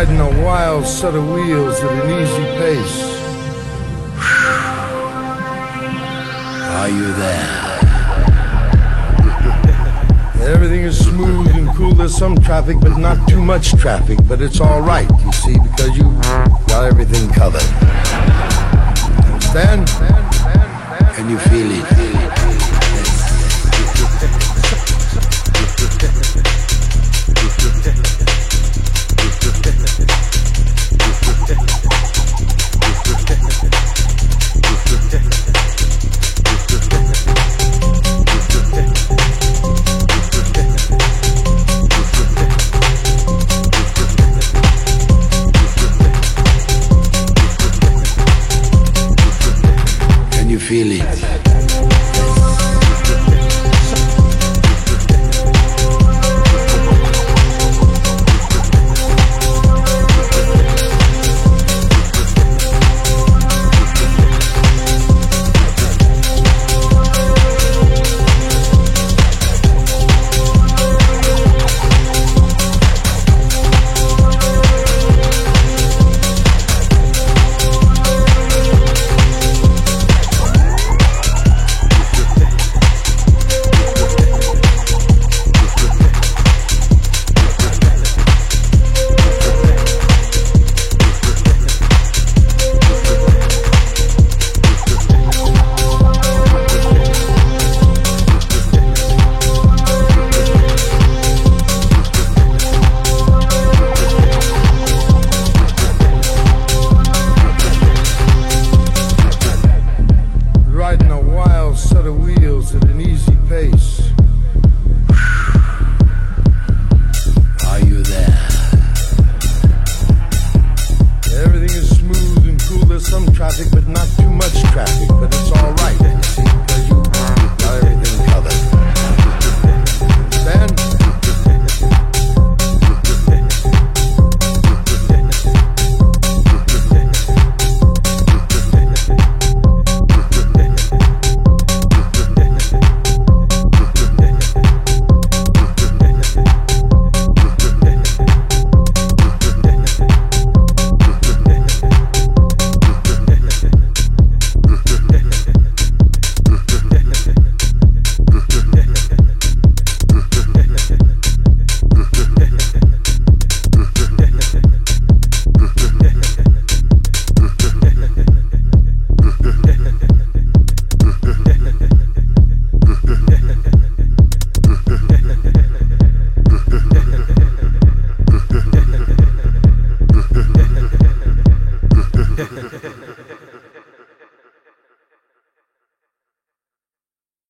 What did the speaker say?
riding a wild set of wheels at an easy pace. Are you there? Everything is smooth and cool. There's some traffic, but not too much traffic. But it's all right, you see, because you got everything covered. feel it.